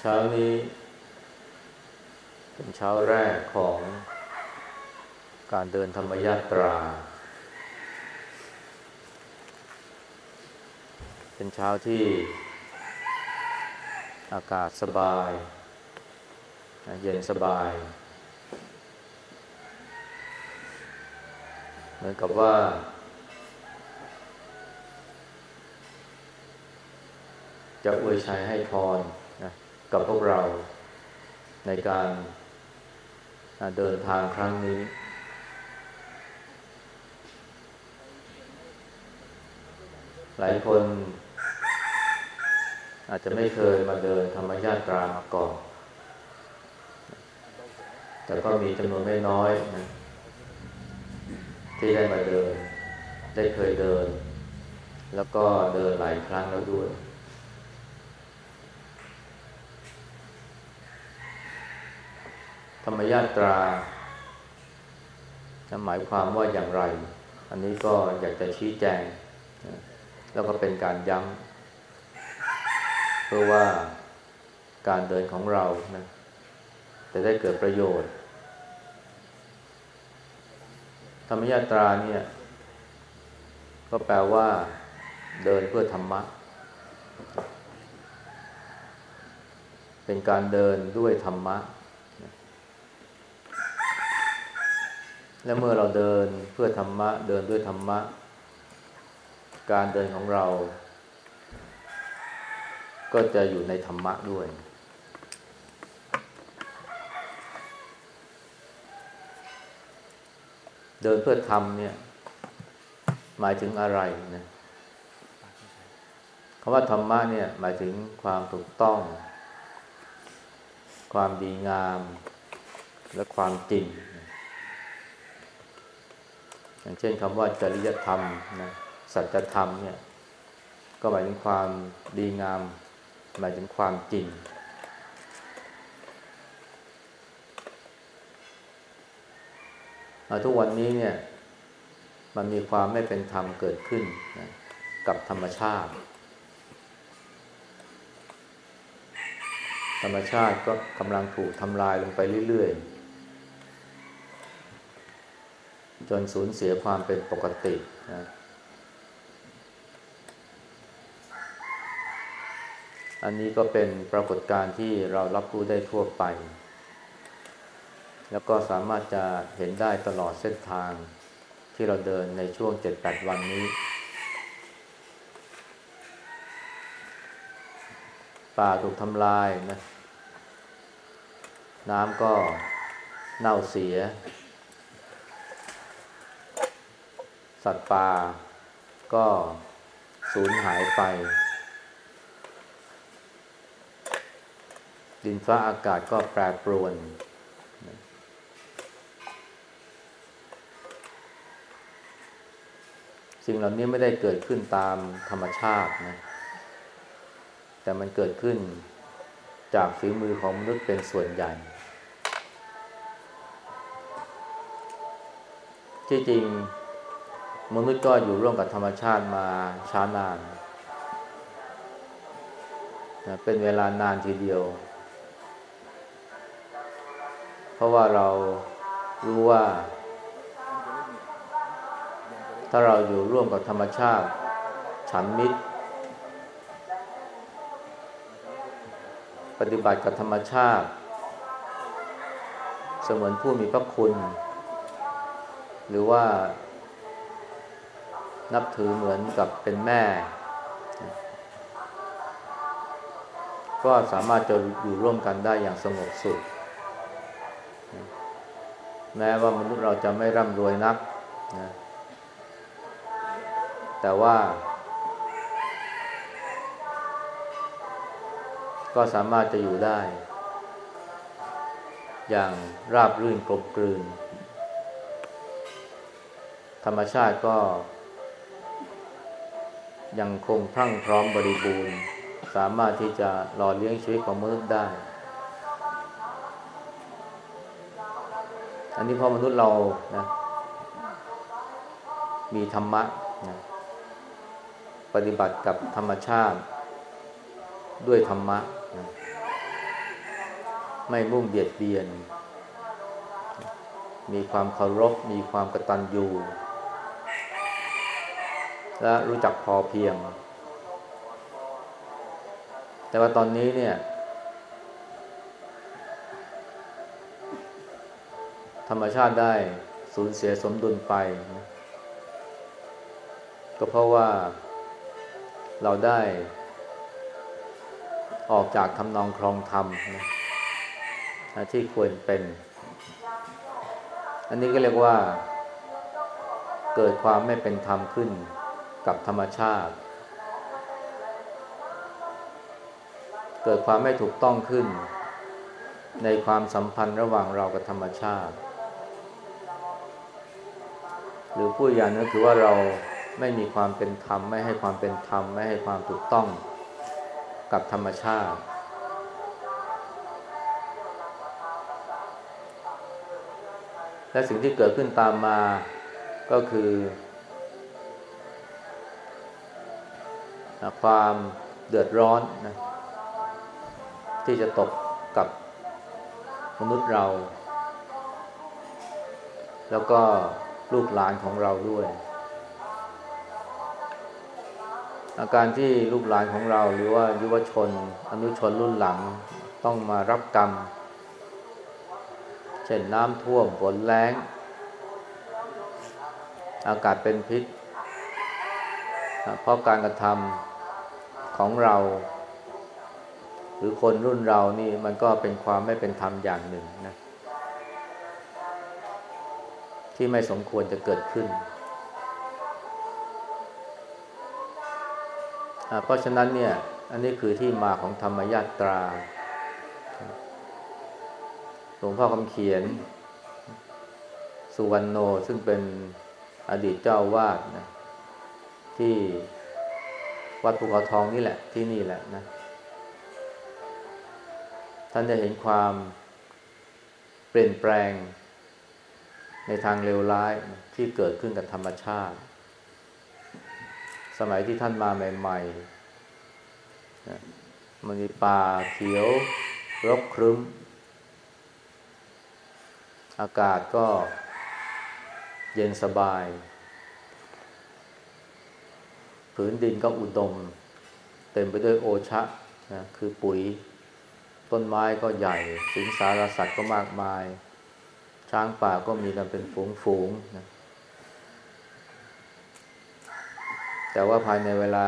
เช้านี้ เป็นเช้าแรกของการเดินธรรมยาตรา เป็นเช้าที่อากาศสบาย เย็นสบาย เหมือนกับว่าจะอวยชัยให้พร กับพวกเราในการเดินทางครั้งนี้ หลายคน อาจจะไม่เคยมาเดินธรรมญาตรามาก่อน แต่ก็มีจำนวนไม่น้อยนะที่ได้มาเดิน ได้เคยเดิน แล้วก็เดินหลายครั้งแล้วด้วย ธรรมญาตราหมายความว่าอย่างไร อันนี้ก็อยากจะชี้แจง แล้วก็เป็นการย้ำเพื่อว่าการเดินของเรานะจะได้เกิดประโยชน์ ธรรมญาตราเนี่ย ก็แปลว่าเดินเพื่อธรรมะ เป็นการเดินด้วยธรรมะ และเมื่อเราเดินเพื่อธรรมะ เดินด้วยธรรมะ การเดินของเรา ก็จะอยู่ในธรรมะด้วย เดินเพื่อทำเนี่ย หมายถึงอะไรนะคำว่าธรรมะเนี่ย หมายถึงความถูกต้อง ความดีงาม และความจริง อย่างเช่นคำว่าจริยธรรมนะสัจธรรมเนี่ยก็หมายถึงความดีงามหมายถึงความจริง ทุกวันนี้เนี่ยมันมีความไม่เป็นธรรมเกิดขึ้นนะกับธรรมชาติ ธรรมชาติก็กำลังถูกทำลายลงไปเรื่อยๆ จนสูญเสียความเป็นปกตินะอันนี้ก็เป็นปรากฏการณ์ที่เรารับรู้ได้ทั่วไป แล้วก็สามารถจะเห็นได้ตลอดเส้นทางที่เราเดินในช่วง 7-8 วันนี้ ป่าถูกทำลายนะ น้ำก็เน่าเสีย สัตว์ป่าก็สูญหายไป ดินฟ้าอากาศก็แปรปรวน สิ่งเหล่านี้ไม่ได้เกิดขึ้นตามธรรมชาตินะแต่มันเกิดขึ้นจากฝีมือของมนุษย์เป็นส่วนใหญ่ ที่จริง มนุษย์ก็อยู่ร่วมกับธรรมชาติมาช้านานนะเป็นเวลานานทีเดียว เพราะว่าเรารู้ว่า ถ้าเราอยู่ร่วมกับธรรมชาติฉันมิตร ปฏิบัติกับธรรมชาติ เสมือนผู้มีพระคุณ หรือว่า นับถือเหมือนกับเป็นแม่ ก็สามารถจะอยู่ร่วมกันได้อย่างสงบสุข แม้ว่ามนุษย์เราจะไม่ร่ำรวยนักนะแต่ว่า ก็สามารถจะอยู่ได้ อย่างราบรื่นกลมกลืน ธรรมชาติก็ ยังคงพรั่งพร้อมบริบูรณ์ สามารถที่จะหล่อเลี้ยงชีวิตของมนุษย์ได้ อันนี้พอมนุษย์เรานะมีธรรมะนะปฏิบัติกับธรรมชาติ ด้วยธรรมะนะไม่มุ่งเบียดเบียน มีความเคารพ มีความกตัญญู และรู้จักพอเพียง แต่ว่าตอนนี้เนี่ยธรรมชาติได้สูญเสียสมดุลไป ก็เพราะว่าเราได้ออกจากทำนองครองธรรมนะที่ควรเป็น อันนี้ก็เรียกว่า เกิดความไม่เป็นธรรมขึ้น กับธรรมชาติ เกิดความไม่ถูกต้องขึ้น ในความสัมพันธ์ระหว่างเรากับธรรมชาติ หรือพูดอย่างนึงคือว่าเราไม่มีความเป็นธรรม ไม่ให้ความเป็นธรรม ไม่ให้ความถูกต้องกับธรรมชาติ และสิ่งที่เกิดขึ้นตามมาก็คือ ความเดือดร้อนนะที่จะตกกับมนุษย์เรา แล้วก็ลูกหลานของเราด้วย อาการที่ลูกหลานของเราหรือว่ายุวชน อนุชนรุ่นหลังต้องมารับกรรม เช่นน้ำท่วมฝนแรงอากาศเป็นพิษ เพราะการกระทำ ของเรา หรือคนรุ่นเรานี่มันก็เป็นความไม่เป็นธรรมอย่างหนึ่งนะ ที่ไม่สมควรจะเกิดขึ้น เพราะฉะนั้นเนี่ย อันนี้คือที่มาของธรรมยาตราหลวงพ่อคำเขียน สุวรรณโนซึ่งเป็นอดีตเจ้าวาดนะที่ วัดภูเขาทองนี่แหละที่นี่แหละนะ ท่านจะเห็นความเปลี่ยนแปลง ในทางเลวร้ายที่เกิดขึ้นกับธรรมชาติ สมัยที่ท่านมาใหม่ๆมันมีป่าเขียว รกครึ้ม อากาศก็เย็นสบาย ผืนดินก็อุดม เต็มไปด้วยโอชะนะคือปุ๋ย ต้นไม้ก็ใหญ่ สิงสารสัตว์ก็มากมาย ช้างป่าก็มีกันเป็นฝูงๆนะแต่ว่าภายในเวลา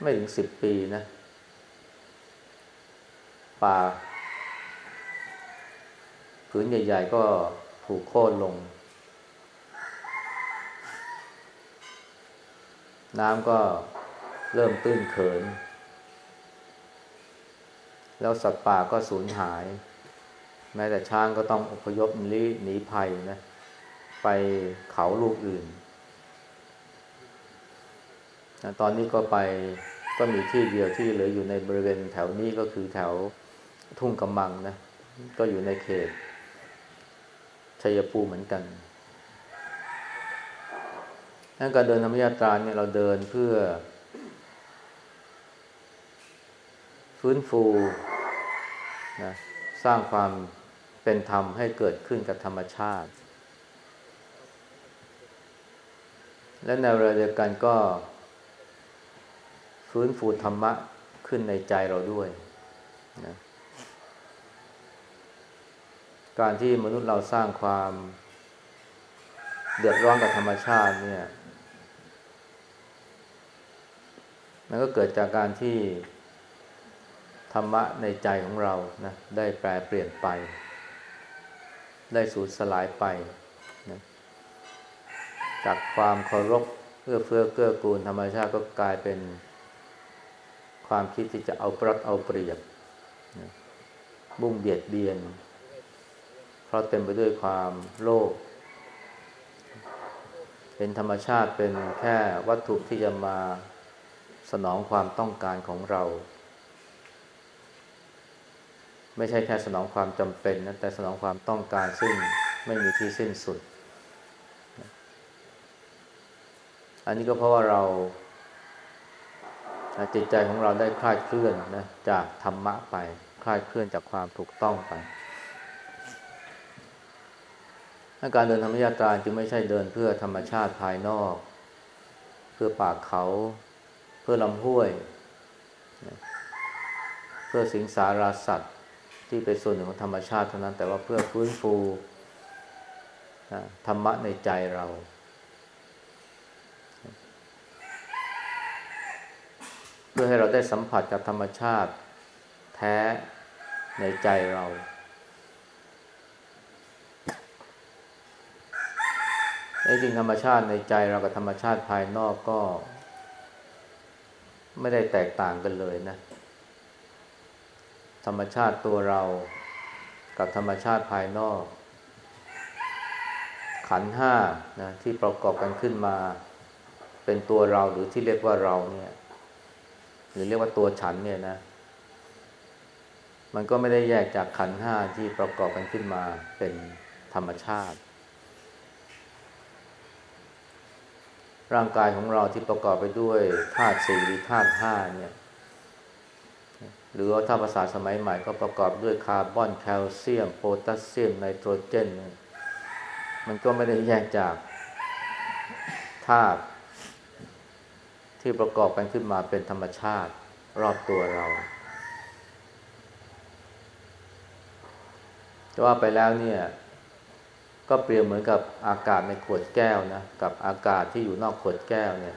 ไม่ถึงสิบปีนะ ป่าผืนใหญ่ ๆ ก็ถูกโค่นลง น้ำก็เริ่มตื้นเขิน แล้วสัตว์ป่าก็สูญหาย แม้แต่ช้างก็ต้องอพยพหนีหนีภัยนะ ไปเขาลูกอื่น ตอนนี้ก็ไปก็มีที่เดียวที่เหลืออยู่ในบริเวณแถวนี้ก็คือแถวทุ่งกำมังนะ ก็อยู่ในเขตชัยภูมิเหมือนกัน นั่นการเดินธรรมยาตราเนี่ยเราเดินเพื่อ ฟื้นฟูนะสร้างความเป็นธรรมให้เกิดขึ้นกับธรรมชาติ และในเวลาเดียวกันก็ ฟื้นฟูธรรมะขึ้นในใจเราด้วยนะการที่มนุษย์เราสร้างความเดือดร้อนกับธรรมชาติเนี่ย มันก็เกิดจากการที่ธรรมะในใจของเรานะได้แปลเปลี่ยนไป ได้สูญสลายไปนะจากความเคารพเพื่อเฟื่อเกื้อกูลธรรมชาติก็กลายเป็นความคิดที่จะเอาปรัดเอาเปรียบนะบุ่งเบียดเบียน เพราะเต็มไปด้วยความโลภเป็นธรรมชาติเป็นแค่วัตถุที่จะมา สนองความต้องการของเรา ไม่ใช่แค่สนองความจำเป็นนะแต่สนองความต้องการซึ่งไม่มีที่สิ้นสุด อันนี้ก็เพราะว่าเราจิตใจของเราได้คลายเคลื่อนนะจากธรรมะไปคลายเคลื่อนจากความถูกต้องไปการเดินธรรมยาตราจึงไม่ใช่เดินเพื่อธรรมชาติภายนอก เพื่อป่าเขา พื่อลำห้วย เพื่อสิงสาราสัตว์ ที่เป็นส่วนหนึ่งของธรรมชาติเท่านั้น แต่ว่าเพื่อฟื้นฟูธรรมะในใจเรา เพื่อให้เราได้สัมผัสกับธรรมชาติ แท้ในใจเรา ไอ้จริงธรรมชาติในใจเรากับธรรมชาติภายนอกก็ ไม่ได้แตกต่างกันเลยนะ ธรรมชาติตัวเรากับธรรมชาติภายนอก ขันห้านะที่ประกอบกันขึ้นมา เป็นตัวเราหรือที่เรียกว่าเราเนี่ย หรือเรียกว่าตัวฉันเนี่ยนะ มันก็ไม่ได้แยกจากขันห้าที่ประกอบกันขึ้นมาเป็นธรรมชาติ ร่างกายของเราที่ประกอบไปด้วยธาตุสี่หรือธาตุห้าเนี่ย หรือว่าถ้าภาษาสมัยใหม่ก็ประกอบด้วยคาร์บอนแคลเซียม โพแทสเซียมไนโตรเจน มันก็ไม่ได้แยกจากธาตุที่ประกอบกันขึ้นมาเป็นธรรมชาติรอบตัวเราจะว่าไปแล้วเนี่ย ก็เปรียบเหมือนกับอากาศในขวดแก้วนะกับอากาศที่อยู่นอกขวดแก้วเนี่ย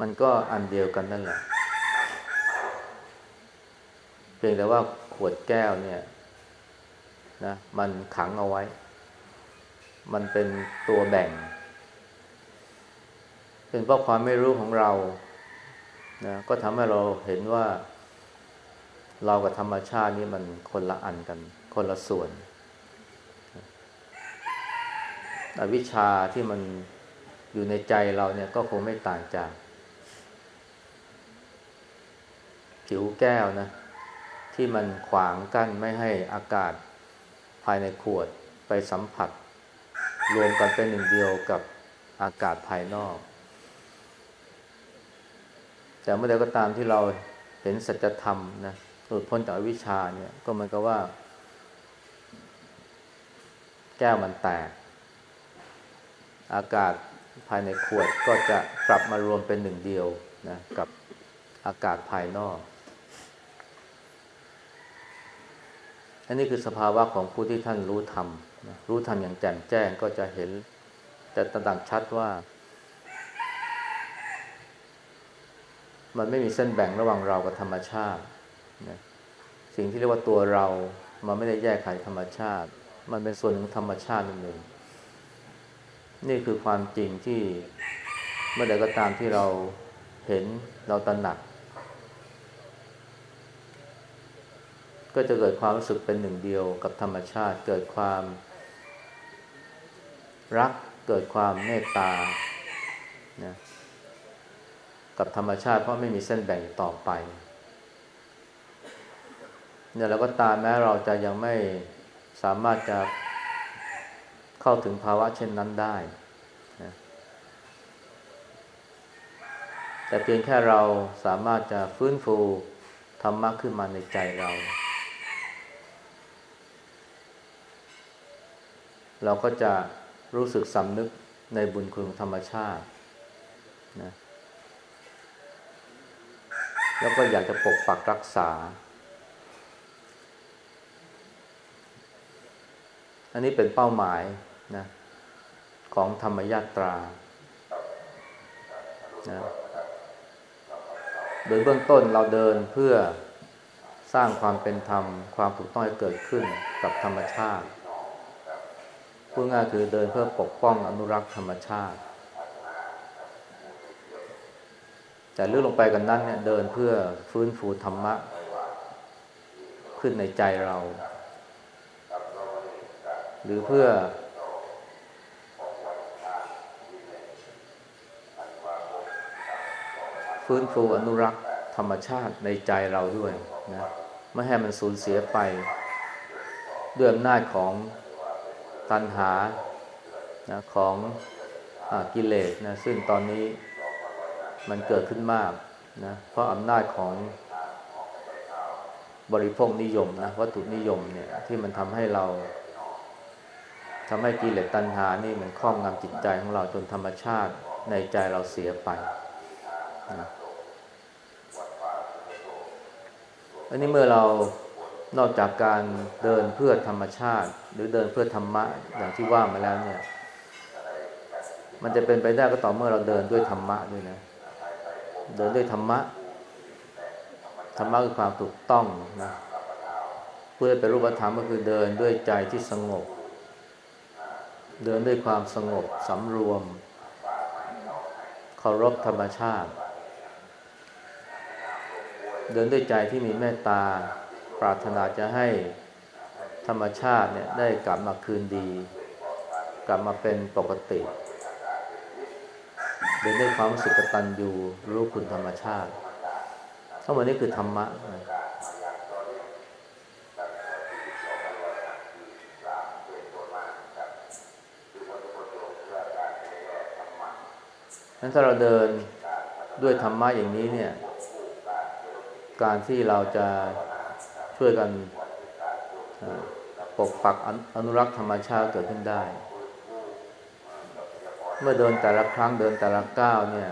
มันก็อันเดียวกันนั่นแหละเพียงแต่ว่าขวดแก้วเนี่ยนะมันขังเอาไว้ มันเป็นตัวแบ่ง เป็นเพราะความไม่รู้ของเรานะก็ทำให้เราเห็นว่า เรากับธรรมชาตินี่มันคนละอันกัน คนละส่วนอ วิชชาที่มันอยู่ในใจเราเนี่ยก็คงไม่ต่างจาก ผิวแก้วนะ ที่มันขวางกั้นไม่ให้อากาศภายในขวดไปสัมผัส รวมกันเป็นหนึ่งเดียวกับอากาศภายนอก แต่เมื่อใดก็ตามที่เราเห็นสัจธรรมนะหลุดพ้นจากวิชาเนี่ย ก็เหมือนกับว่า แก้วมันแตก อากาศภายในขวดก็จะกลับมารวมเป็นหนึ่งเดียวนะกับอากาศภายนอก อันนี้คือสภาวะของผู้ที่ท่านรู้ธรรมรู้ธรรมอย่างแจ่มแจ้งก็จะเห็นแต่ตระดังชัดว่า มันไม่มีเส้นแบ่งระหว่างเรากับธรรมชาตินะสิ่งที่เรียกว่าตัวเรา มันไม่ได้แยกขายธรรมชาติ มันเป็นส่วนของธรรมชาตินั่นเอง นี่คือความจริงที่เมื่อใดก็ตามที่เราเห็นเราตระหนัก ก็จะเกิดความรู้สึกเป็นหนึ่งเดียวกับธรรมชาติ เกิดความ รักเกิดความเมตตานะกับธรรมชาติเพราะไม่มีเส้นแบ่งต่อไปเนี่ยเราก็ตามแม้เราจะยังไม่สามารถจะ เข้าถึงภาวะเช่นนั้นได้นะแต่เพียงแค่เราสามารถจะฟื้นฟูธรรมะขึ้นมาในใจเรา เราก็จะรู้สึกสำนึกในบุญคุณธรรมชาตินะแล้วก็อยากจะปกปักรักษา อันนี้เป็นเป้าหมาย นะของธรรมยาตรานะโดยเบื้องต้นเราเดินเพื่อสร้างความเป็นธรรม ความถูกต้องให้เกิดขึ้นกับธรรมชาติพูดง่ายคือเดินเพื่อปกป้องอนุรักษ์ธรรมชาติ แต่ลึกลงไปกันนั้นเนี่ยเดินเพื่อฟื้นฟูธรรมะ ขึ้นในใจเรา หรือเพื่อ ฟื้นฟูอนุรักษ์ธรรมชาติในใจเราด้วยนะไม่ให้มันสูญเสียไป ด้วยอำนาจของตัณหานะของอกิเลสนะซึ่งตอนนี้มันเกิดขึ้นมากนะเพราะอำนาจของบริโภคนิยมนะวัตถุนิยมเนี่ยที่มันทำให้เราทำให้กิเลสตัณหานี่มันครอบงำจิตใจของเราจนธรรมชาติในใจเราเสียไปนะ อันนี้เมื่อเรานอกจากการเดินเพื่อธรรมชาติ หรือเดินเพื่อธรรมะอย่างที่ว่ามาแล้วเนี่ย มันจะเป็นไปได้ก็ต่อเมื่อเราเดินด้วยธรรมะด้วยนะ เดินด้วยธรรมะ ธรรมะคือความถูกต้องนะเพื่อเป็นรูปธรรมก็คือเดินด้วยใจที่สงบ เดินด้วยความสงบสำรวม เคารพธรรมชาติ เดินด้วยใจที่มีเมตตา ปรารถนาจะให้ธรรมชาติเนี่ยได้กลับมาคืนดี กลับมาเป็นปกติ เดินด้วยความสึกตัญญูรู้คุณธรรมชาติทั้งหมดนี้คือธรรมะนะนั้นถ้าเราเดินด้วยธรรมะอย่างนี้เนี่ย การที่เราจะช่วยกันปกปักอนุรักษ์ธรรมชาติเกิดขึ้นได้ เมื่อเดินแต่ละครั้งเดินแต่ละก้าวเนี่ย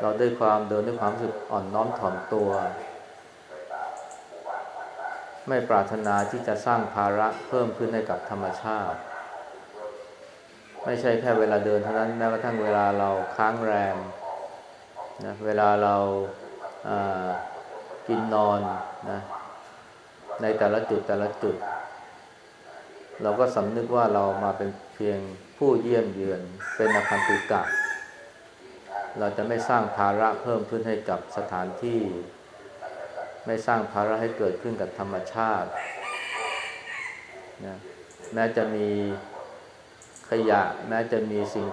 เราได้ความเดินด้วยความรู้สึกอ่อนน้อมถ่อมตัว ไม่ปรารถนาที่จะสร้างภาระเพิ่มขึ้นให้กับธรรมชาติ ไม่ใช่แค่เวลาเดินเท่านั้นแม้กระทั่งเวลาเราค้างแรมนะเวลาเรา กินนอนนะในแต่ละจุดแต่ละจุด เราก็สำนึกว่าเรามาเป็นเพียงผู้เยี่ยมเยือนเป็นอคันตุกะ เราจะไม่สร้างภาระเพิ่มขึ้นให้กับสถานที่ ไม่สร้างภาระให้เกิดขึ้นกับธรรมชาตินะแม้จะมีขยะ แม้จะมีสิ่ง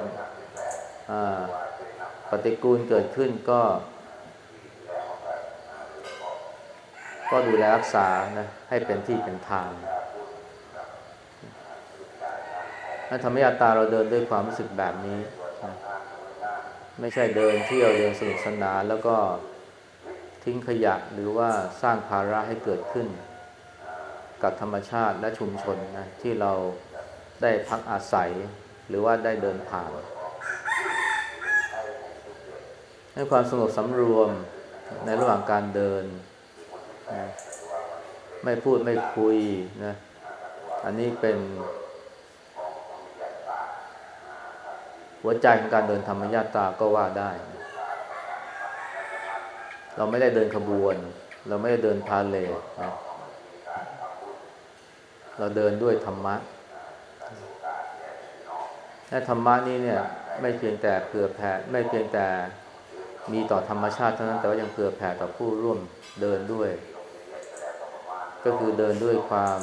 ปฏิกูลเกิดขึ้นก็ ก็ดูแลรักษานะให้เป็นที่เป็นทางธรรมยาตาเราเดินด้วยความรู้สึกแบบนี้นะไม่ใช่เดินเที่ยวเดินสนุกสนานแล้วก็ทิ้งขยะหรือว่าสร้างภาระให้เกิดขึ้น กับธรรมชาติและชุมชนนะที่เราได้พักอาศัย หรือว่าได้เดินผ่านให้ความสงบสำรวมในระหว่างการเดิน นะไม่พูดไม่คุยนะ อันนี้เป็น หัวใจของการเดินธรรมญาตาก็ว่าได้เราไม่ได้เดินขบวน เราไม่ได้เดินพาเลทนะเราเดินด้วยธรรมะและธรรมะนี่เนี่ย ไม่เพียงแต่เผื่อแผ่ไม่เพียงแต่มีต่อธรรมชาติเท่านั้นแต่ว่ายังเผื่อแผ่ต่อผู้ร่วมเดินด้วย ก็คือเดินด้วยความ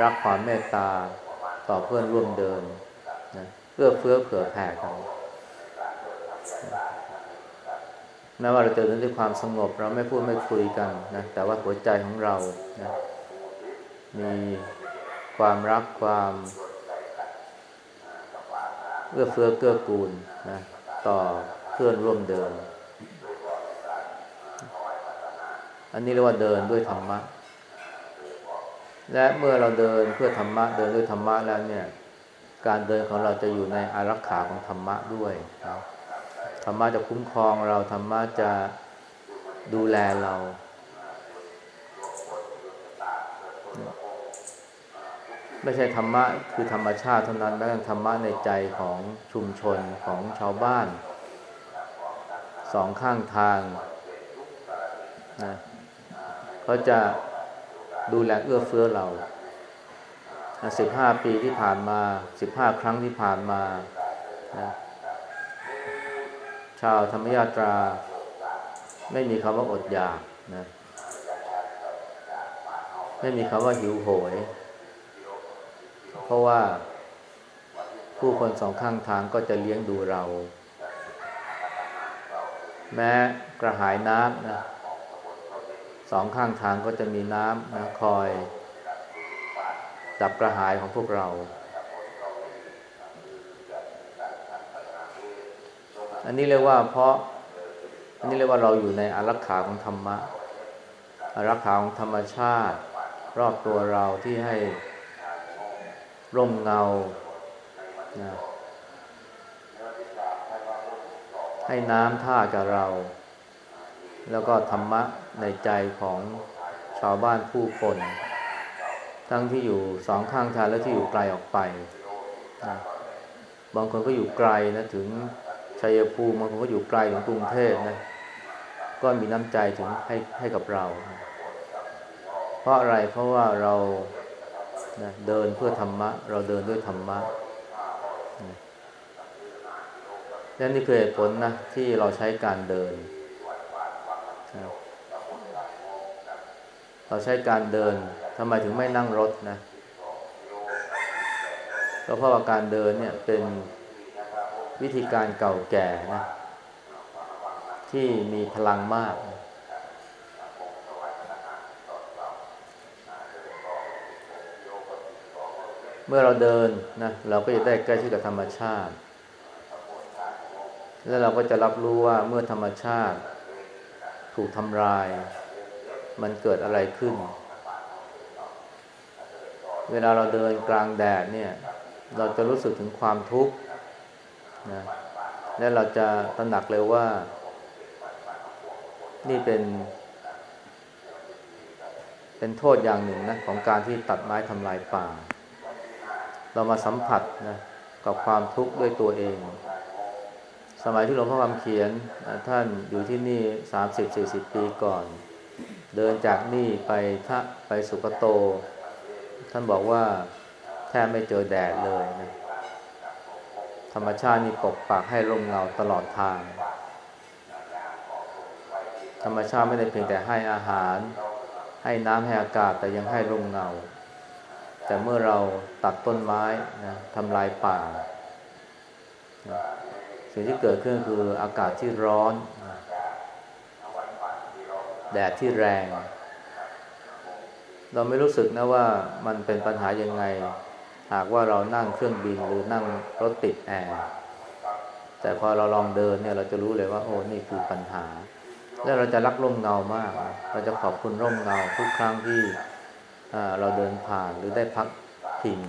รักความเมตตาต่อเพื่อนร่วมเดินนะเอื้อเฟื้อเผื่อแผ่กันแม้ว่าเราจะเดินด้วยความสงบ เราไม่พูดไม่คุยกันนะแต่ว่าหัวใจของเรานะมีความรักความเอื้อเฟื้อเกื้อกูลนะต่อเพื่อนร่วมเดิน อันนี้เรียกว่าเดินด้วยธรรมะ และเมื่อเราเดินเพื่อธรรมะเดินด้วยธรรมะแล้วเนี่ย การเดินของเราจะอยู่ในอารักขาของธรรมะด้วยธรรมะจะคุ้มครองเราธรรมะจะดูแลเรา ไม่ใช่ธรรมะคือธรรมชาติเท่านั้นแม้แต่ธรรมะในใจของชุมชนของชาวบ้าน สองข้างทางนะ เขาจะดูแลเอื้อเฟื้อเราสิบห้าปีที่ผ่านมาสิบห้าครั้งที่ผ่านมานะชาวธรรมยาตรา ไม่มีคำว่าอดอยากนะไม่มีคำว่าหิวโหย เพราะว่าผู้คนสองข้างทางก็จะเลี้ยงดูเรา แม้กระหายน้ำนะ สองข้างทางก็จะมีน้ำนะคอยดับกระหายของพวกเรา อันนี้เรียกว่าเพราะ อันนี้เรียกว่าเราอยู่ในอารักขาของธรรมะอารักขาของธรรมชาติ รอบตัวเราที่ให้ร่มเงานะให้น้ำท่ากับเรา แล้วก็ธรรมะในใจของชาวบ้านผู้คน ทั้งที่อยู่สองข้างทางและที่อยู่ไกลออกไปนะบางคนก็อยู่ไกลนะถึงชัยภูมิบางคนก็อยู่ไกลถึงกรุงเทพนะ ก็มีน้ำใจถึงให้ให้กับเรา เพราะอะไรเพราะว่าเรานะเดินเพื่อธรรมะ เราเดินด้วยธรรมะนั่นนี่คือเหตุผลนะที่เราใช้การเดิน เราใช้การเดินทำไมถึงไม่นั่งรถนะก็เพราะว่าการเดินเนี่ยเป็นวิธีการเก่าแก่นะที่มีพลังมาก เมื่อเราเดินนะเราก็จะได้ใกล้ชิดกับธรรมชาติ แล้วเราก็จะรับรู้ว่าเมื่อธรรมชาติถูกทำลาย มันเกิดอะไรขึ้น เวลาเราเดินกลางแดดเนี่ย เราจะรู้สึกถึงความทุกข์นะและเราจะตระหนักเลยว่า นี่เป็น เป็นโทษอย่างหนึ่งนะของการที่ตัดไม้ทำลายป่า เรามาสัมผัสนะกับความทุกข์ด้วยตัวเอง สมัยที่หลวงพ่อคำเขียน ท่านอยู่ที่นี่สามสิบสี่สิบปีก่อน เดินจากนี่ไปทะไปสุกโต ท่านบอกว่าแทบไม่เจอแดดเลยนะธรรมชาตินี่ปกปักให้ร่มเงาตลอดทาง ธรรมชาติไม่ได้เพียงแต่ให้อาหาร ให้น้ำให้อากาศแต่ยังให้ร่มเงา แต่เมื่อเราตัดต้นไม้นะทำลายป่านะสิ่งที่เกิดขึ้นคืออากาศที่ร้อนนะ แดดที่แรง เราไม่รู้สึกนะว่ามันเป็นปัญหายังไง หากว่าเรานั่งเครื่องบินหรือนั่งรถติดแอร์แต่พอเราลองเดินเนี่ยเราจะรู้เลยว่า โอ้นี่คือปัญหา แล้วเราจะรักร่มเงามาก เราจะขอบคุณร่มเงาทุกครั้งที่เราเดินผ่านหรือได้พักพิง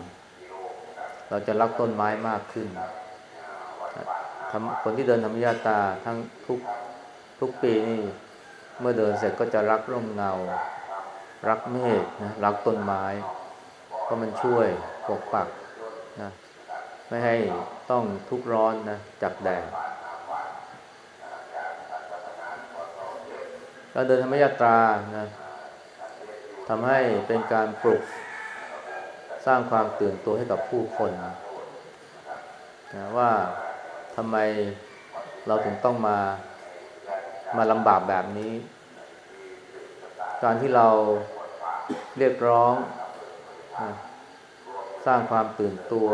เราจะรักต้นไม้มากขึ้นคนที่เดินธรรมยาตาทั้งทุกทุกปีนี่ เมื่อเดินเสร็จก็จะรักร่มเงา รักเมฆนะรักต้นไม้ เพราะมันช่วยปกปักนะไม่ให้ต้องทุกร้อนนะจากแดดการเดินธรรมยาตรานะทำให้เป็นการปลุก สร้างความตื่นตัวให้กับผู้คนนะว่าทำไมเราถึงต้องมา มาลำบากแบบนี้ การที่เราเรียกร้อง สร้างความตื่นตัว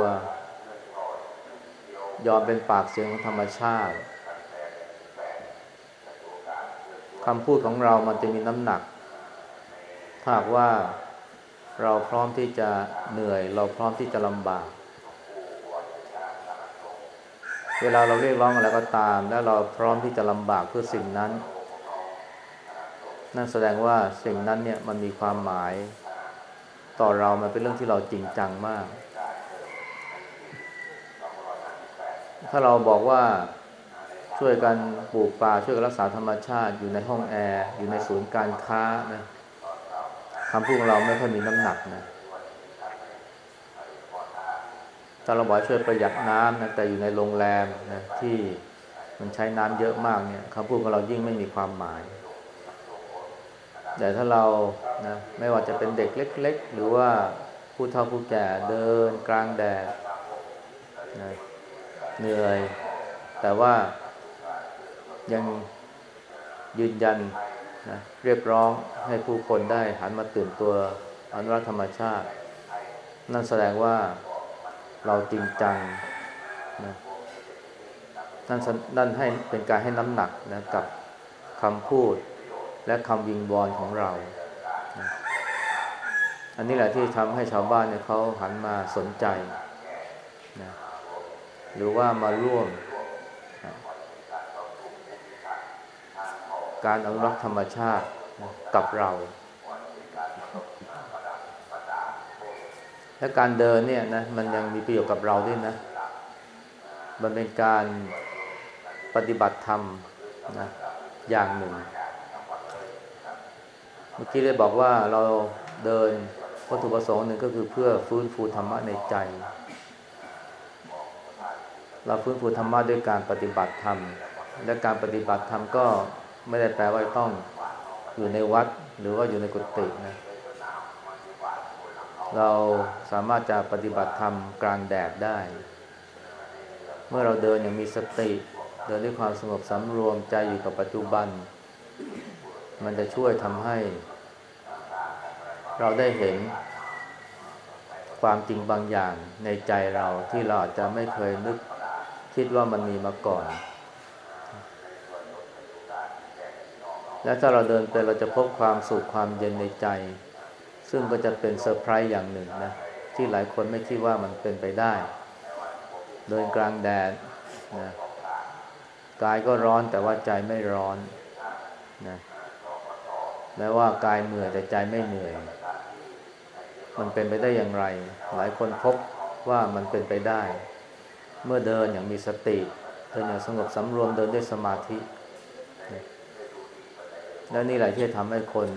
ยอมเป็นปากเสียงของธรรมชาติคำพูดของเรามันจะมีน้ำหนักถ้าหากว่าเราพร้อมที่จะเหนื่อย เราพร้อมที่จะลำบาก เวลาเราเรียกร้องอะไรก็ตาม แล้วเราพร้อมที่จะลำบากเพื่อสิ่งนั้น นั่นแสดงว่าสิ่งนั้นเนี่ยมันมีความหมาย ต่อเรามันเป็นเรื่องที่เราจริงจังมาก ถ้าเราบอกว่าช่วยกันปลูกป่าช่วยกันรักษาธรรมชาติ อยู่ในห้องแอร์ อยู่ในศูนย์การค้านะคำพูดของเราไม่ค่อยมีน้ำหนักนะ ถ้าเราบอกช่วยประหยัดน้ำนะแต่อยู่ในโรงแรมนะที่มันใช้น้ำเยอะมากเนี่ยคำพูดของเรายิ่งไม่มีความหมาย แต่ถ้าเรานะไม่ว่าจะเป็นเด็กเล็ก ๆ หรือว่าผู้เฒ่าผู้แก่เดินกลางแดดนะเหนื่อย แต่ว่ายังยืนยันนะเรียกร้องให้ผู้คนได้หันมาตื่นตัวอนุรักษ์ธรรมชาติ นั่นแสดงว่า เราจริงจังนะนั่นนั่นให้เป็นการให้น้ำหนักนะกับคำพูดและคำวิงวอนของเราอันนี้แหละที่ทำให้ชาวบ้านเนี่ยเขาหันมาสนใจนะหรือว่ามาร่วมการอนุรักษ์ธรรมชาติกับเรา และการเดินเนี่ยนะมันยังมีประโยชน์กับเราด้วยนะ มันเป็นการปฏิบัติธรรมนะอย่างหนึ่ง เมื่อกี้ได้บอกว่าเราเดินวัตถุประสงค์หนึ่งก็คือเพื่อฟื้นฟูธรรมะในใจ เราฟื้นฟูธรรมะด้วยการปฏิบัติธรรม และการปฏิบัติธรรมก็ไม่ได้แปลว่าต้องอยู่ในวัดหรือว่าอยู่ในกุฏินะ เราสามารถจะปฏิบัติธรรมกลางแดดได้ เมื่อเราเดินอย่างมีสติ เดินด้วยความสงบสำรวมใจอยู่กับปัจจุบัน มันจะช่วยทำให้ เราได้เห็น ความจริงบางอย่างในใจเราที่เราอาจจะไม่เคยนึกคิดว่ามันมีมาก่อน และถ้าเราเดินไปเราจะพบความสุขความเย็นในใจ ซึ่งก็จะเป็นเซอร์ไพรส์อย่างหนึ่งนะ ที่หลายคนไม่คิดว่ามันเป็นไปได้ เดินกลางแดดนะกายก็ร้อนแต่ว่าใจไม่ร้อนนะแม้ว่ากายเหนื่อยแต่ใจไม่เหนื่อย มันเป็นไปได้อย่างไร หลายคนพบว่ามันเป็นไปได้ เมื่อเดินอย่างมีสติเดินอย่างสงบสำรวมเดินด้วยสมาธิ และนี่แหละที่ทำให้คน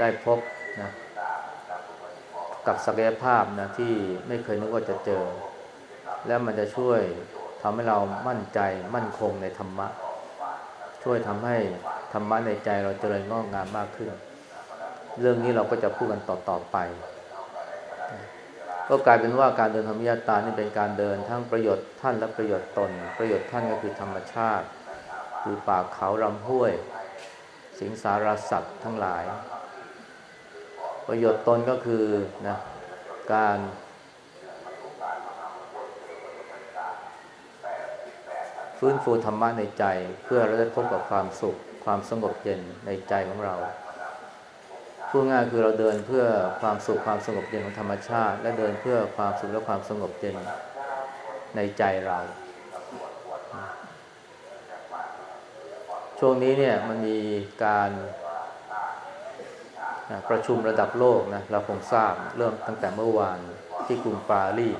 ได้พบนะ กับศักยภาพนะที่ไม่เคยนึกว่าจะเจอ แล้วมันจะช่วยทำให้เรามั่นใจมั่นคงในธรรมะ ช่วยทำให้ธรรมะในใจเราเจริญงอกงามมากขึ้น เรื่องนี้เราก็จะพูดกันต่อๆไป ก็กลายเป็นว่าการเดินธรรมยาตานี่เป็นการเดินทั้งประโยชน์ท่านและประโยชน์ตน ประโยชน์ท่านก็คือธรรมชาติ คือป่าเขาลำห้วย สิงสารสัตว์ทั้งหลาย ประโยชน์ตนก็คือนะการฟื้นฟูธรรมะในใจเพื่อเราได้พบกับความสุข ความสงบเย็นในใจของเราพูดง่ายคือเราเดินเพื่อความสุขความสงบเย็นของธรรมชาติ และเดินเพื่อความสุขและความสงบเย็นในใจเรา ช่วงนี้เนี่ยมันมีการ ประชุมระดับโลกนะเราคงทราบเริ่มตั้งแต่เมื่อวานที่กรุงปารีส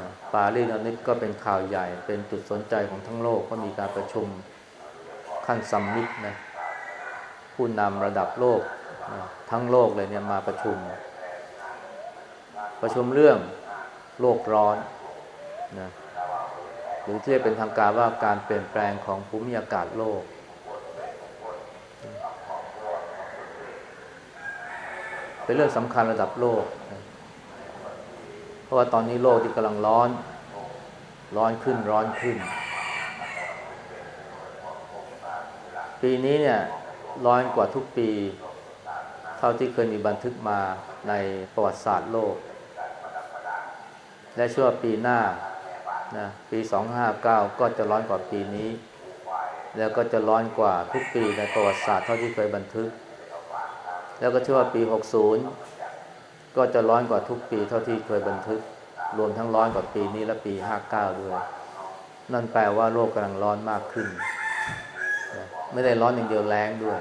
นะปารีสตอนนี้ก็เป็นข่าวใหญ่เป็นจุดสนใจของทั้งโลกก็มีการประชุมขั้นซัมมิตนะผู้นำระดับโลกนะทั้งโลกเลยเนี่ยมาประชุม ประชุมเรื่องโลกร้อนนะหรือที่เป็นทางการว่าการเปลี่ยนแปลงของภูมิอากาศโลก เป็นเรื่องสำคัญระดับโลก เพราะว่าตอนนี้โลกที่กำลังร้อน ร้อนขึ้นร้อนขึ้น ปีนี้เนี่ยร้อนกว่าทุกปี เท่าที่เคยมีบันทึกมาในประวัติศาสตร์โลก และช่ว่าปีหน้านะปี 259 ก็จะร้อนกว่าปีนี้ แล้วก็จะร้อนกว่าทุกปีในประวัติศาสตร์เท่าที่เคยบันทึก แล้วก็เชื่อว่าปี 60 ก็จะร้อนกว่าทุกปีเท่าที่เคยบันทึก รวมทั้งร้อนกว่าปีนี้และปี 59 ด้วย นั่นแปลว่าโลกกำลังร้อนมากขึ้น ไม่ได้ร้อนอย่างเดียวแรงด้วย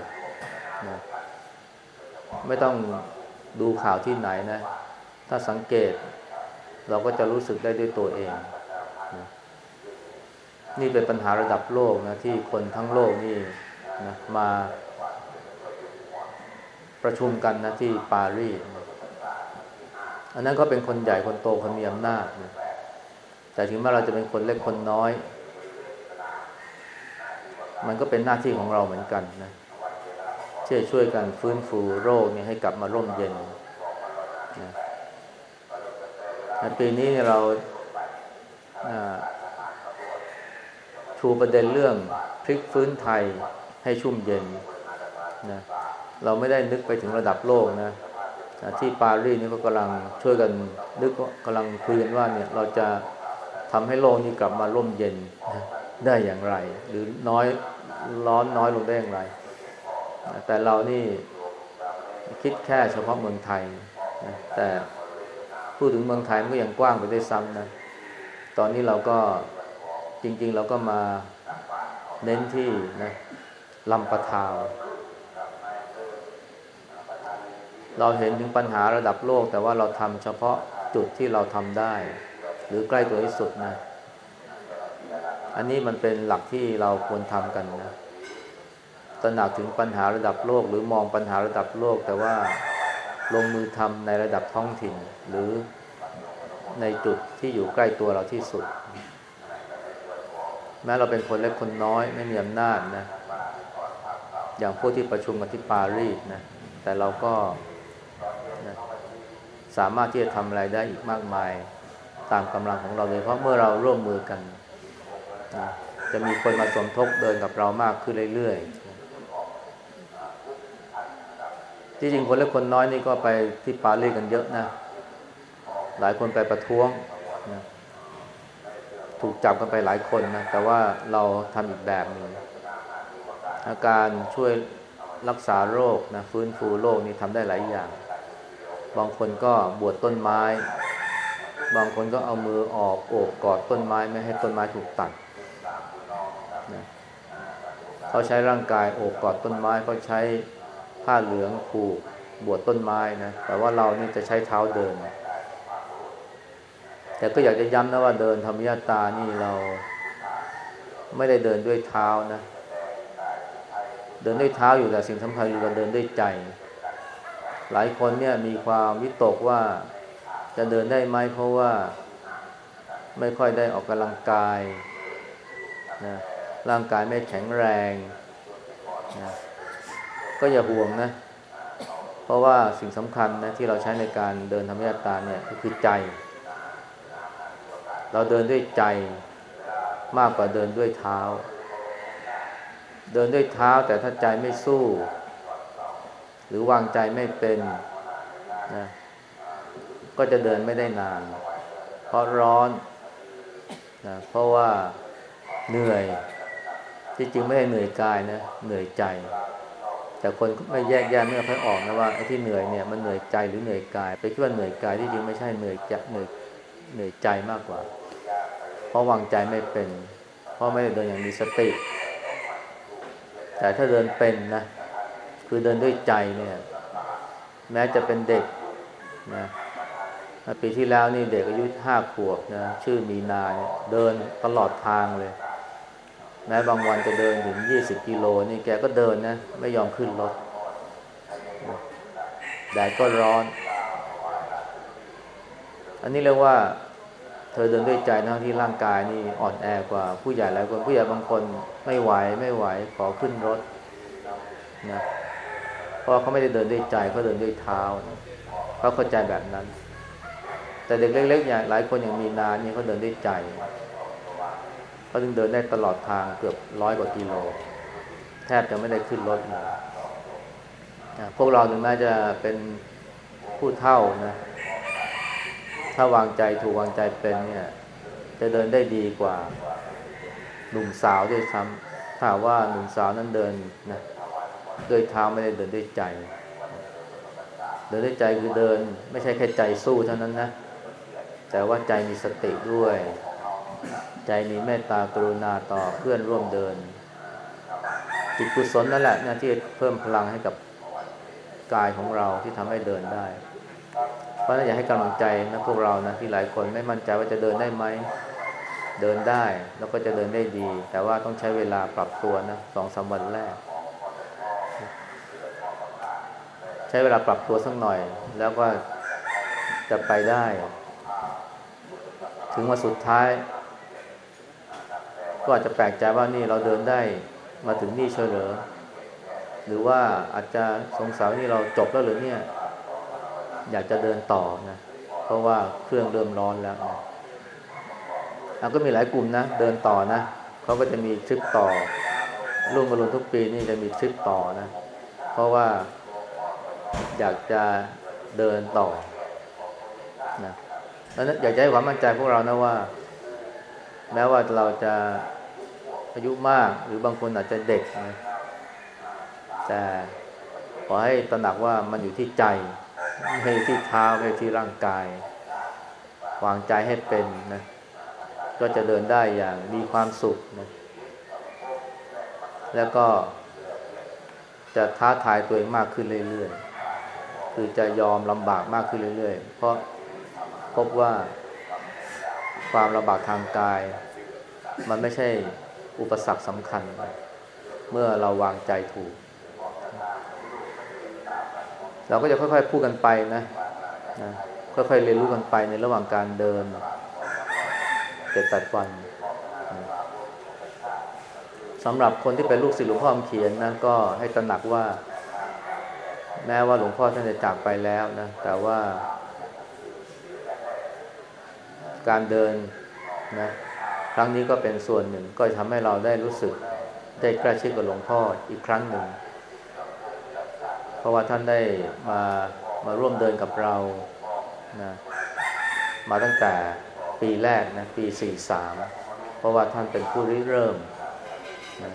นะไม่ต้องดูข่าวที่ไหนนะ ถ้าสังเกตเราก็จะรู้สึกได้ด้วยตัวเองนะนี่เป็นปัญหาระดับโลกนะที่คนทั้งโลกนี่นะมา ประชุมกันนะที่ปารีสอันนั้นก็เป็นคนใหญ่คนโตคนมีอำนาจนะแต่ถึงแม้เราจะเป็นคนเล็กคนน้อย มันก็เป็นหน้าที่ของเราเหมือนกันนะที่จะช่วยกันฟื้นฟูโรคนี้ให้กลับมาร่มเย็นนะในปีนี้เราชูประเด็นเรื่องพลิกฟื้นไทยให้ชุ่มเย็นนะ เราไม่ได้นึกไปถึงระดับโลกนะที่ปารีสนี่ก็กำลังช่วยกันนึกกำลังคุยกันว่าเนี่ยเราจะทำให้โลกนี้กลับมาร่มเย็นได้อย่างไร หรือน้อยร้อนน้อยลงได้อย่างไร แต่เรานี่คิดแค่เฉพาะเมืองไทยนะแต่พูดถึงเมืองไทยมันก็ยังกว้างไปได้ซ้ำนะ ตอนนี้เราก็จริง ๆ เราก็มาเน้นที่นะลำปะทาว เราเห็นถึงปัญหาระดับโลก แต่ว่าเราทำเฉพาะจุดที่เราทำได้ หรือใกล้ตัวที่สุดนะ อันนี้มันเป็นหลักที่เราควรทำกันนะตระหนักถึงปัญหาระดับโลก หรือมองปัญหาระดับโลก แต่ว่าลงมือทำในระดับท้องถิ่น หรือในจุดที่อยู่ใกล้ตัวเราที่สุด แม้เราเป็นคนเล็กคนน้อยไม่มีอำนาจนะ อย่างพวกที่ประชุมกันที่ปารีสนะ แต่เราก็ สามารถที่จะทำอะไรได้อีกมากมาย ตามกำลังของเราเลยเพราะเมื่อเราร่วมมือกันนะจะมีคนมาสมทบเดินกับเรามากขึ้นเรื่อยๆ ที่จริงคนเล็กคนน้อยนี่ก็ไปที่ปารีสกันเยอะนะ หลายคนไปประท้วงนะถูกจับกันไปหลายคนนะ แต่ว่าเราทำอีกแบบหนึ่งอาการช่วยรักษาโรคนะฟื้นฟูโรคนี่ทำได้หลายอย่าง บางคนก็บวชต้นไม้ บางคนก็เอามือออกโอบกอดต้นไม้ไม่ให้ต้นไม้ถูกตัดนะเขาใช้ร่างกายโอบกอดต้นไม้เขาใช้ผ้าเหลืองผูกบวชต้นไม้นะแต่ว่าเรานี่จะใช้เท้าเดิน แต่ก็อยากจะย้ำนะว่าเดินธรรมยตานี่เราไม่ได้เดินด้วยเท้านะ เดินด้วยเท้าอยู่แต่สิ่งสำคัญคือเราเดินด้วยใจ หลายคนเนี่ยมีความวิตกว่าจะเดินได้ไหมเพราะว่าไม่ค่อยได้ออกกำลังกายนะร่างกายไม่แข็งแรงนะก็อย่าห่วงนะ เพราะว่าสิ่งสำคัญนะที่เราใช้ในการเดินธรรมยตาเนี่ยก็คือใจ เราเดินด้วยใจมากกว่าเดินด้วยเท้า เดินด้วยเท้าแต่ถ้าใจไม่สู้ หรือวางใจไม่เป็นนะก็จะเดินไม่ได้นาน เพราะร้อนนะเพราะว่าเหนื่อยที่จริงไม่ได้เหนื่อยกายนะเหนื่อยใจ แต่คนไม่แยกแยะไม่ค่อยออกนะว่าไอ้ที่เหนื่อยเนี่ยมันเหนื่อยใจหรือเหนื่อยกาย ไปคิดว่าเหนื่อยกายที่จริงไม่ใช่เหนื่อยจะเหนื่อยเหนื่อยใจมากกว่า เพราะวางใจไม่เป็น เพราะไม่ได้เดินอย่างมีสติ แต่ถ้าเดินเป็นนะ คือเดินด้วยใจเนี่ย แม้จะเป็นเด็กนะปีที่แล้วนี่เด็กอายุห้าขวบนะชื่อมีนาเนี่ยเดินตลอดทางเลย แม้บางวันจะเดินถึงยี่สิบกิโลนี่แกก็เดินนะ ไม่ยอมขึ้นรถแดดก็ร้อน อันนี้เรียกว่า เธอเดินด้วยใจนะที่ร่างกายนี่อ่อนแอกว่า ผู้ใหญ่หลายคนผู้ใหญ่บางคนไม่ไหวไม่ไหวขอขึ้นรถนะ เพราะเขาไม่ได้เดินด้วยใจเขาเดินด้วยเท้าเขาเข้าใจแบบนั้น แต่เด็กเล็กๆอย่างหลายคนอย่างมีนานี่เขาเดินด้วยใจเขาถึงเดินได้ตลอดทางเกือบร้อยกว่ากิโล แทบจะไม่ได้ขึ้นรถเลยพวกเราถึงแม้จะเป็นผู้เท่านะ ถ้าวางใจถูกวางใจเป็นเนี่ย จะเดินได้ดีกว่าหนุ่มสาวด้วยซ้ำถ้าว่าหนุ่มสาวนั้นเดินนะ ด้วยเท้าไม่ได้เดินด้วยใจ เดินด้วยใจคือเดิน ไม่ใช่แค่ใจสู้เท่านั้นนะ แต่ว่าใจมีสติด้วย ใจมีเมตตากรุณาต่อเพื่อนร่วมเดิน จิตกุศลนั่นแหละนะที่เพิ่มพลังให้กับกายของเราที่ทำให้เดินได้ เพราะนั้นอยากให้กำลังใจนะพวกเรานะที่หลายคนไม่มั่นใจว่าจะเดินได้ไหมเดินได้แล้วก็จะเดินได้ดี แต่ว่าต้องใช้เวลาปรับตัวนะสองสามวันแรก ใช้เวลาปรับตัวสักหน่อย แล้วก็จะไปได้ ถึงวันสุดท้าย ก็อาจจะแปลกใจว่านี่เราเดินได้มาถึงนี่เฉลอหรือว่าอาจจะสงสัยนี่เราจบแล้วหรือเนี่ย อยากจะเดินต่อนะเพราะว่าเครื่องเริ่มร้อนแล้วนะก็มีหลายกลุ่มนะเดินต่อนะเขาก็จะมีทริปต่อร่วมมาลงทุกปีนี่จะมีทริปต่อนะ เพราะว่า อยากจะเดินต่อนะแล้วอยากจะให้ความมั่นใจพวกเรานะว่า แม้ว่าเราจะอายุมากหรือบางคนอาจจะเด็กนะแต่ขอให้ตระหนักว่ามันอยู่ที่ใจ ไม่ใช่ที่เท้าไม่ใช่ที่ร่างกาย วางใจให้เป็นนะก็จะเดินได้อย่างมีความสุขนะแล้วก็จะท้าทายตัวเองมากขึ้นเรื่อยๆ คือจะยอมลำบากมากขึ้นเรื่อย ๆ เพราะพบว่าความลำบากทางกาย มันไม่ใช่อุปสรรคสำคัญ เมื่อเราวางใจถูก เราก็จะค่อยๆพูดกันไปนะนะค่อยๆเรียนรู้กันไปในระหว่างการเดินเจ็ดแปดวันสำหรับคนที่เป็นลูกศิษย์หลวงพ่อเขียนนะก็ให้ตระหนักว่า แม้ว่าหลวงพ่อท่านจะจากไปแล้วนะ แต่ว่า การเดินนะครั้งนี้ก็เป็นส่วนหนึ่ง ก็ทำให้เราได้รู้สึกได้ใกล้ชิดกับหลวงพ่ออีกครั้งหนึ่ง เพราะว่าท่านได้มามาร่วมเดินกับเรานะมาตั้งแต่ปีแรกนะปี 43 เพราะว่าท่านเป็นผู้ริเริ่มนะ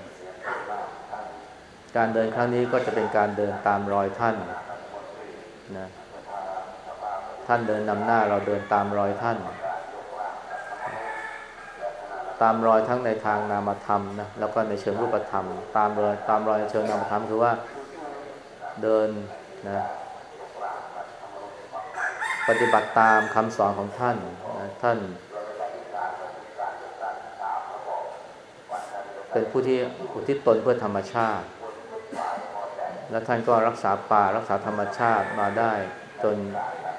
การเดินครั้งนี้ก็จะเป็นการเดินตามรอยท่านนะท่านเดินนำหน้าเราเดินตามรอยท่าน ตามรอยทั้งในทางนามธรรมนะแล้วก็ในเชิงรูปธรรม ตามรอยตามรอยเชิงนามธรรมคือว่าเดินนะปฏิบัติตามคำสอนของท่านนะท่าน เป็นผู้ที่อุทิศตนเพื่อธรรมชาติ และท่านก็รักษาป่ารักษาธรรมชาติมาได้ จน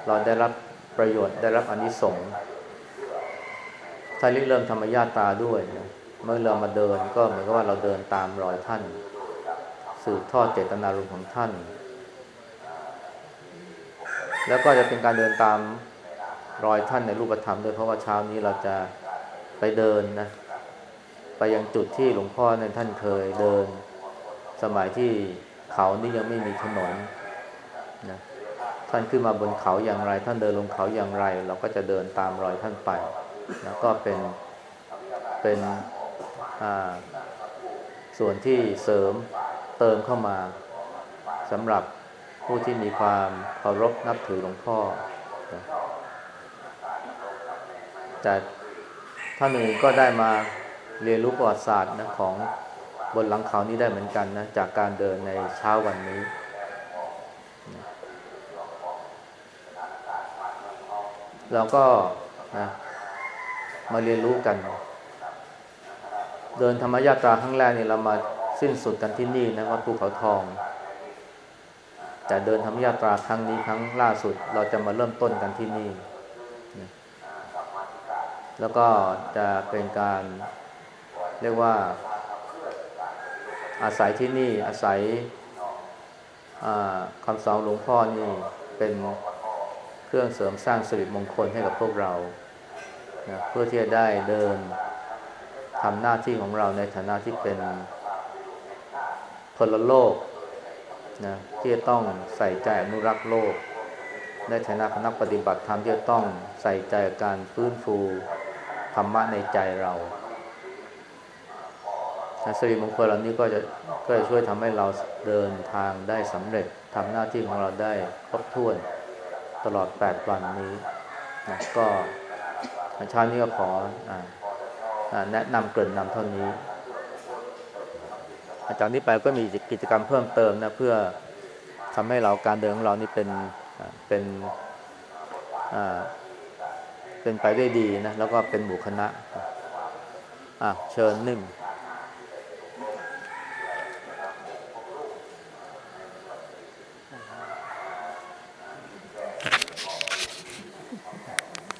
เราได้รับประโยชน์ได้รับอนิสงส์ท่านริเริ่มธรรมญาตาด้วยนะเมื่อเรามาเดินก็เหมือนกับว่าเราเดินตามรอยท่าน สืบทอดเจตนารมณ์ของท่าน แล้วก็จะเป็นการเดินตามรอยท่านในรูปธรรมด้วยเพราะว่าเช้านี้เราจะไปเดินนะไปยังจุดที่หลวงพ่อเนี่ยท่านเคยเดิน สมัยที่ เขานี่ยังไม่มีถนนนะท่านขึ้นมาบนเขาอย่างไร ท่านเดินลงเขาอย่างไร เราก็จะเดินตามรอยท่านไปนะก็เป็นเป็นส่วนที่เสริมเติมเข้ามาสำหรับผู้ที่มีความเคารพนับถือหลวงพ่อนะแต่ท่านอื่นก็ได้มาเรียนรู้ประวัติศาสตร์นะของ บนหลังเขานี้ได้เหมือนกันนะจากการเดินในเช้าวันนี้ เราก็นะมาเรียนรู้กัน เดินธรรมยาตราครั้งแรกนี่เรามาสิ้นสุดกันที่นี่นะวัดภูเขาทอง แต่เดินธรรมยาตราครั้งนี้ครั้งล่าสุด เราจะมาเริ่มต้นกันที่นี่นะแล้วก็จะเป็นการเรียกว่า อาศัยที่นี่อาศัยคำสอนหลวงพ่อนี่เป็นเครื่องเสริมสร้างสิริมงคลให้กับพวกเรานะเพื่อที่จะได้เดินทำหน้าที่ของเราในฐานะที่เป็นพลโลกนะที่จะต้องใส่ใจอนุรักษ์โลก ในฐานะนักปฏิบัติธรรมที่จะต้องใส่ใจการฟื้นฟูธรรมะในใจเรา สิริมงคลเหล่านี้ก็จะก็จะช่วยทำให้เราเดินทางได้สำเร็จทำหน้าที่ของเราได้ครบถ้วนตลอด 8 วันนี้นะก็เช้านี้ก็ขออแนะนำเกริ่นนำเท่านี้จากนี้ไปก็มีกิจกรรมเพิ่มเติมนะเพื่อทำให้เราการเดินของเรานี่เป็นเป็นเป็นไปได้ดีนะแล้วก็เป็นหมู่คณะอะเชิญนิ่ม